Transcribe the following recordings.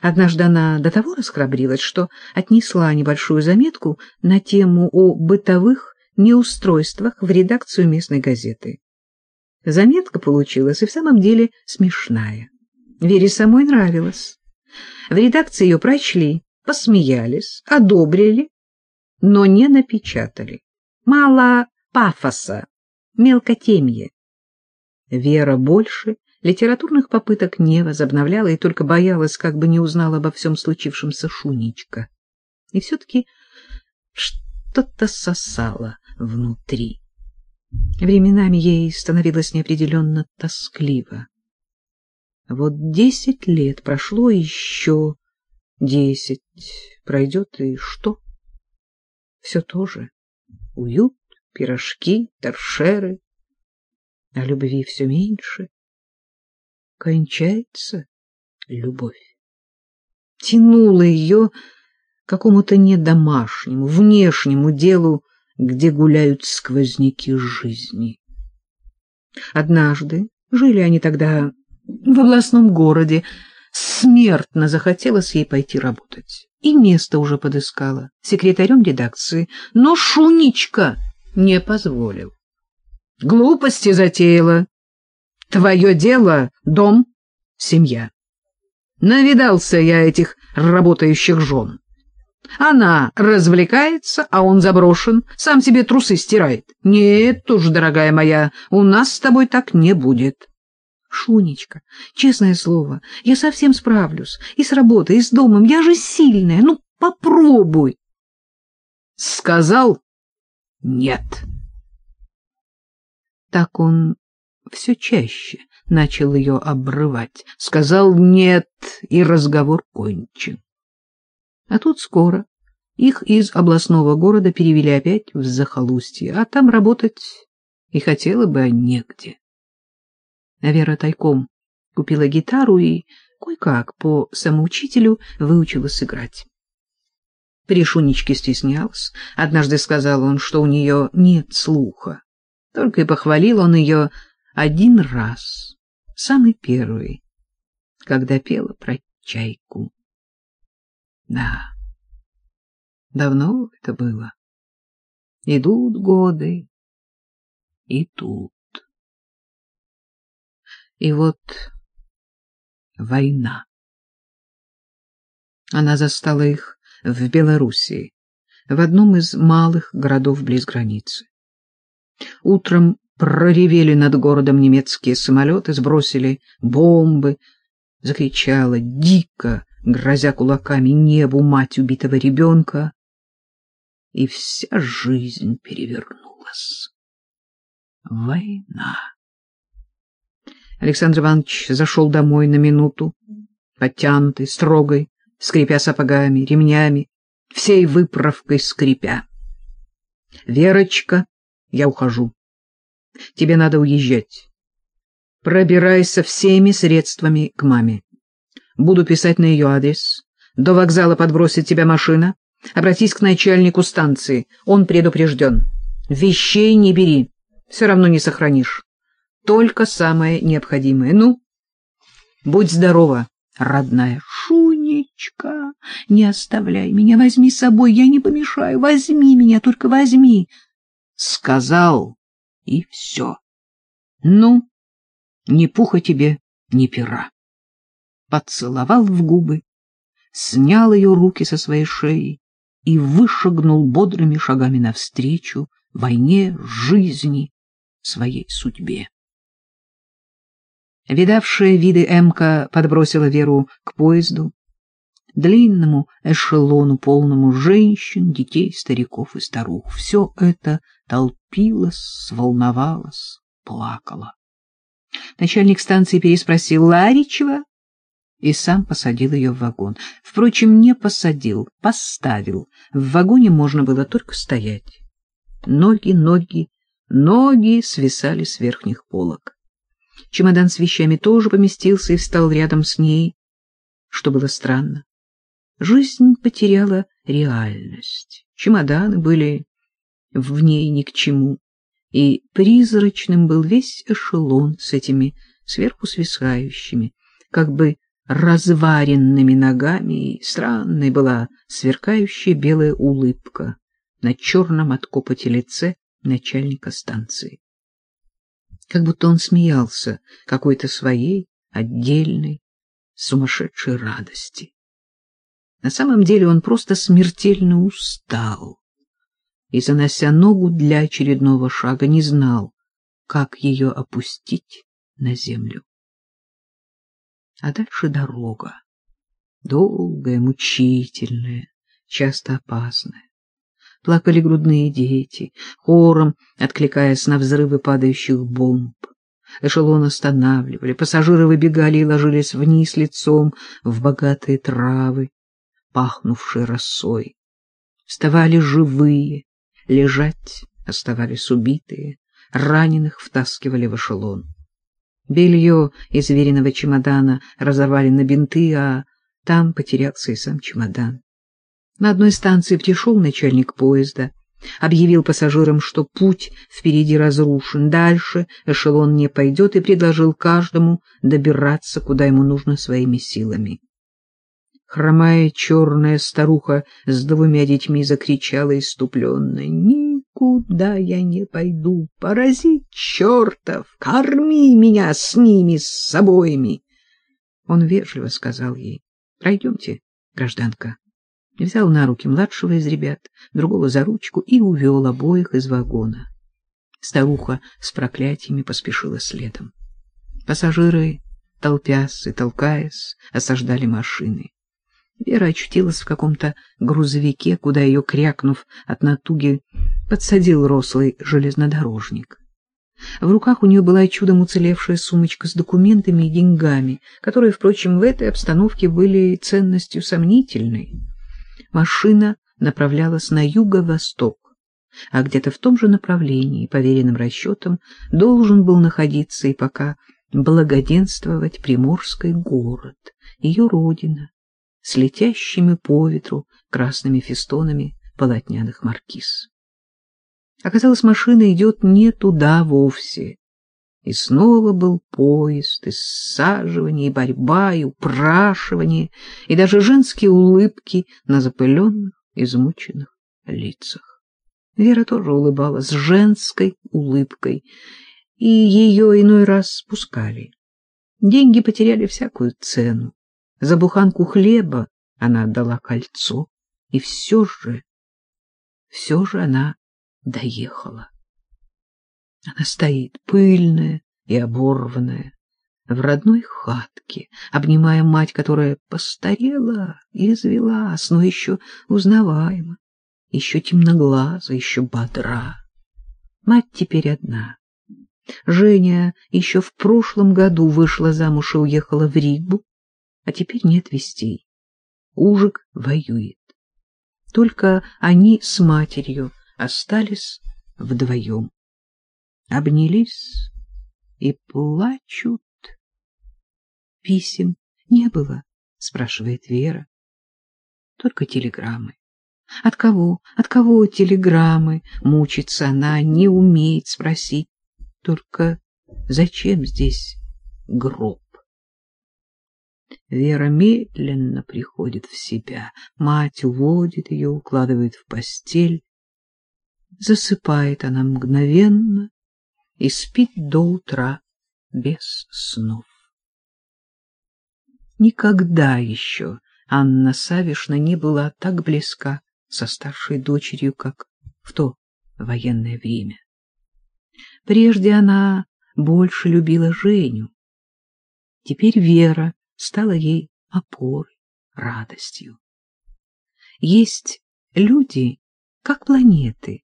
Однажды она до того расхрабрилась, что отнесла небольшую заметку на тему о бытовых неустройствах в редакцию местной газеты. Заметка получилась и в самом деле смешная. Вере самой нравилась. В редакции ее прочли, посмеялись, одобрили, но не напечатали. Мало пафоса, мелкотемье. Вера больше литературных попыток не возобновляла и только боялась, как бы не узнала обо всем случившемся Шунечка. И все-таки что-то сосало внутри. Временами ей становилось неопределенно тоскливо. Вот десять лет прошло, еще десять пройдет, и что? Все то же. Уют, пирожки, торшеры. А любви все меньше. Кончается любовь. Тянула ее к какому-то недомашнему, внешнему делу, где гуляют сквозняки жизни. Однажды, жили они тогда в областном городе, смертно захотелось ей пойти работать. И место уже подыскала, секретарем редакции, но Шунечка не позволил. Глупости затеяла. Твое дело — дом, семья. Навидался я этих работающих жен. Она развлекается, а он заброшен, сам себе трусы стирает. Нет уж, дорогая моя, у нас с тобой так не будет. Шунечка, честное слово, я совсем справлюсь. И с работой, и с домом. Я же сильная. Ну, попробуй. Сказал нет. Так он все чаще начал ее обрывать. Сказал нет, и разговор кончен. А тут скоро их из областного города перевели опять в захолустье, а там работать и хотела бы негде. А Вера тайком купила гитару и кое-как по самоучителю выучилась играть. При Шунечке стеснялась. Однажды сказал он, что у нее нет слуха. Только и похвалил он ее один раз, самый первый, когда пела про чайку. Да, давно это было. Идут годы, и тут. И вот война. Она застала их в Белоруссии, в одном из малых городов близ границы. Утром проревели над городом немецкие самолеты, сбросили бомбы, закричала дико, грозя кулаками небу мать убитого ребенка, и вся жизнь перевернулась. Война. Александр Иванович зашел домой на минуту, подтянутый, строгой, скрипя сапогами, ремнями, всей выправкой скрипя. — Верочка, я ухожу. Тебе надо уезжать. Пробирайся всеми средствами к маме. Буду писать на ее адрес. До вокзала подбросит тебя машина. Обратись к начальнику станции. Он предупрежден. Вещей не бери. Все равно не сохранишь. Только самое необходимое. Ну, будь здорова, родная. Шунечка, не оставляй меня, возьми с собой, я не помешаю. Возьми меня, только возьми. Сказал, и все. Ну, ни пуха тебе, ни пера поцеловал в губы, снял ее руки со своей шеи и вышагнул бодрыми шагами навстречу войне, жизни, своей судьбе. Видавшая виды Эмка подбросила Веру к поезду, длинному эшелону, полному женщин, детей, стариков и старух. Все это толпилось, волновалось, плакало. Начальник станции переспросил Ларичева и сам посадил ее в вагон. Впрочем, не посадил, поставил. В вагоне можно было только стоять. Ноги, ноги, ноги свисали с верхних полок. Чемодан с вещами тоже поместился и встал рядом с ней, что было странно. Жизнь потеряла реальность. Чемоданы были в ней ни к чему, и призрачным был весь эшелон с этими сверху свисающими, как бы разваренными ногами, и странной была сверкающая белая улыбка на черном от копоти лице начальника станции. Как будто он смеялся какой-то своей отдельной сумасшедшей радости. На самом деле он просто смертельно устал и, занося ногу для очередного шага, не знал, как ее опустить на землю. А дальше дорога, долгая, мучительная, часто опасная. Плакали грудные дети, хором откликаясь на взрывы падающих бомб. Эшелон останавливали, пассажиры выбегали и ложились вниз лицом в богатые травы, пахнувшие росой. Вставали живые, лежать оставались убитые, раненых втаскивали в эшелон. Белье из веренного чемодана разорвали на бинты, а там потерялся и сам чемодан. На одной станции пришел начальник поезда, объявил пассажирам, что путь впереди разрушен, дальше эшелон не пойдет, и предложил каждому добираться, куда ему нужно, своими силами. Хромая черная старуха с двумя детьми закричала иступленно. «Никуда я не пойду, паразит чертов! Корми меня с ними, с обоими!» Он вежливо сказал ей. «Пройдемте, гражданка». Взял на руки младшего из ребят, другого за ручку и увел обоих из вагона. Старуха с проклятиями поспешила следом. Пассажиры, толпясь и толкаясь, осаждали машины. Вера очутилась в каком-то грузовике, куда ее, крякнув от натуги, подсадил рослый железнодорожник. В руках у нее была чудом уцелевшая сумочка с документами и деньгами, которые, впрочем, в этой обстановке были ценностью сомнительной. Машина направлялась на юго-восток, а где-то в том же направлении, по веренным расчетам, должен был находиться и пока благоденствовать Приморский город, ее родина, с летящими по ветру красными фестонами полотняных маркиз. Оказалось, машина идет не туда вовсе. И снова был поезд, и саживание, и борьба, и упрашивание, и даже женские улыбки на запыленных, измученных лицах. Вера тоже улыбалась женской улыбкой, и ее иной раз спускали. Деньги потеряли всякую цену. За буханку хлеба она отдала кольцо, и все же, все же она доехала. Она стоит пыльная и оборванная в родной хатке, обнимая мать, которая постарела и извелась, но еще узнаваема, еще темноглаза, еще бодра. Мать теперь одна. Женя еще в прошлом году вышла замуж и уехала в Ригу, а теперь нет вестей. Ужик воюет. Только они с матерью остались вдвоем. Обнялись и плачут. Писем не было, спрашивает Вера. Только телеграммы. От кого? От кого телеграммы? Мучится она, не умеет спросить. Только зачем здесь гроб? Вера медленно приходит в себя. Мать уводит ее, укладывает в постель. Засыпает она мгновенно и спит до утра без снов. Никогда еще Анна Савишна не была так близка со старшей дочерью, как в то военное время. Прежде она больше любила Женю. Теперь Вера стала ей опорой, радостью. Есть люди, как планеты,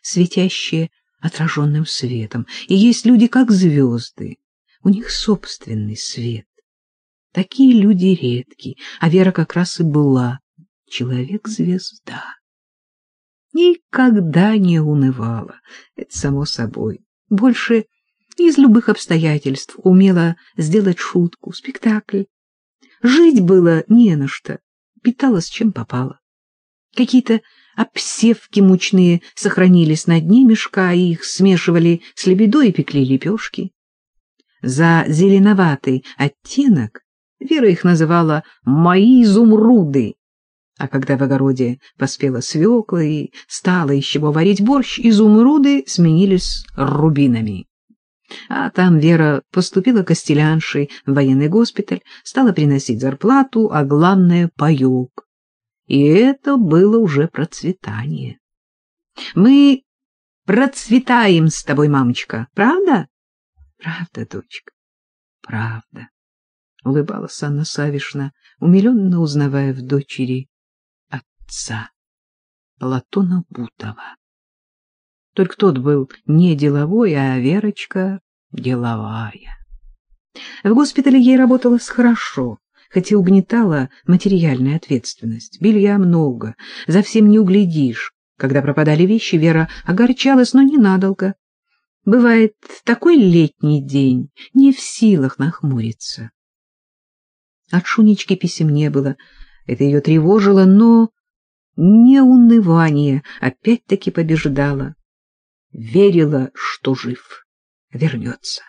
светящие отраженным светом, и есть люди, как звезды, у них собственный свет. Такие люди редки, а Вера как раз и была человек-звезда. Никогда не унывала, это само собой. Больше из любых обстоятельств умела сделать шутку, спектакль. Жить было не на что, питалась чем попало. Какие-то обсевки мучные сохранились на дне мешка, и их смешивали с лебедой и пекли лепешки. За зеленоватый оттенок Вера их называла «мои изумруды». А когда в огороде поспела свекла и стало из чего варить борщ, изумруды сменились рубинами. А там Вера поступила костеляншей в военный госпиталь, стала приносить зарплату, а главное — паёк. И это было уже процветание. Мы процветаем с тобой, мамочка, правда? Правда, дочка, правда. Улыбалась Анна Савишна, умиленно узнавая в дочери отца, Платона Бутова. Только тот был не деловой, а Верочка деловая. В госпитале ей работалось хорошо, хотя угнетала материальная ответственность. Белья много, за всем не углядишь. Когда пропадали вещи, Вера огорчалась, но ненадолго. Бывает такой летний день, не в силах нахмуриться. От Шунечки писем не было, это ее тревожило, но не унывание опять-таки побеждало. Верила, что жив, вернется.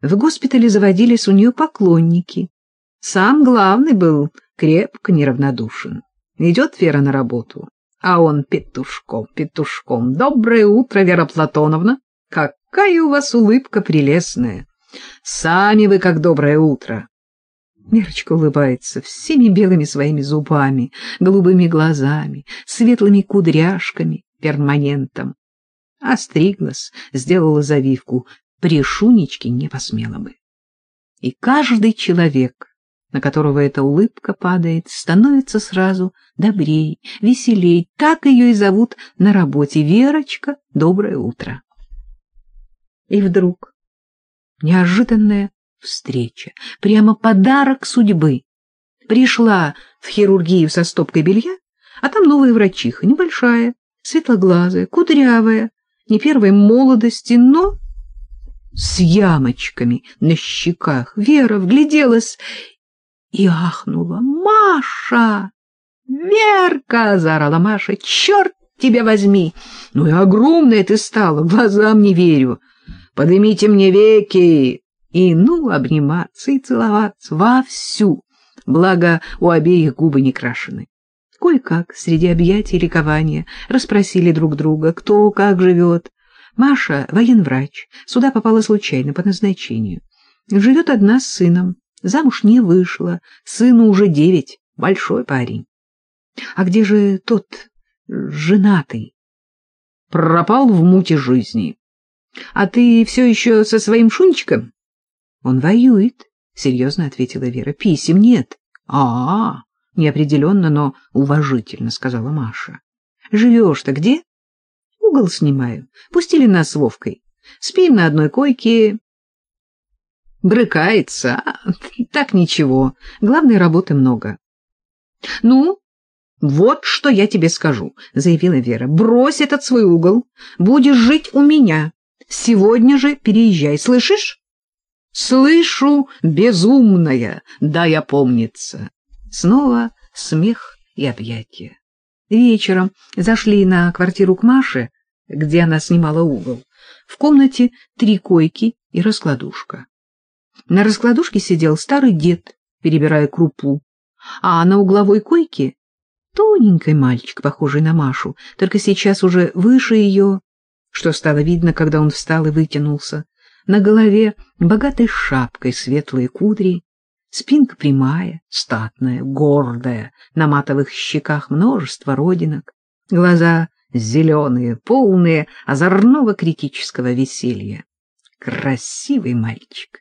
В госпитале заводились у нее поклонники. Сам главный был крепко неравнодушен. Идет Вера на работу, а он петушком, петушком. «Доброе утро, Вера Платоновна! Какая у вас улыбка прелестная! Сами вы как доброе утро!» Верочка улыбается всеми белыми своими зубами, голубыми глазами, светлыми кудряшками, перманентом. А стриглась, сделала завивку, при Шунечке не посмела бы. И каждый человек, на которого эта улыбка падает, становится сразу добрей, веселей. Так ее и зовут на работе. Верочка, доброе утро. И вдруг неожиданная встреча, прямо подарок судьбы. Пришла в хирургию со стопкой белья, а там новая врачиха, небольшая, светлоглазая, кудрявая, не первой молодости, но с ямочками на щеках. Вера вгляделась и ахнула. «Маша! Верка!» — заорала Маша. «Черт тебя возьми! Ну и огромная ты стала, глазам не верю! Поднимите мне веки!» И ну обниматься и целоваться вовсю, благо у обеих губы не крашены. Кое-как среди объятий и ликования расспросили друг друга, кто как живет. Маша — военврач, сюда попала случайно по назначению. Живет одна с сыном, замуж не вышла, сыну уже девять, большой парень. А где же тот женатый? Пропал в муте жизни. А ты все еще со своим шунчиком? Он воюет, — серьезно ответила Вера. — Писем нет. А — -а, неопределенно, но уважительно, — сказала Маша. — Живешь-то где? — Угол снимаю. Пустили нас с Вовкой. Спим на одной койке. Брыкается. А, так ничего. Главной работы много. — Ну, вот что я тебе скажу, — заявила Вера. — Брось этот свой угол. Будешь жить у меня. Сегодня же переезжай, слышишь? Слышу, безумная, да я помнится. Снова смех и объятия. Вечером зашли на квартиру к Маше, где она снимала угол. В комнате три койки и раскладушка. На раскладушке сидел старый дед, перебирая крупу, а на угловой койке тоненький мальчик, похожий на Машу, только сейчас уже выше ее, что стало видно, когда он встал и вытянулся. На голове богатой шапкой светлые кудри, спинка прямая, статная, гордая, на матовых щеках множество родинок, глаза зеленые, полные озорного критического веселья. Красивый мальчик.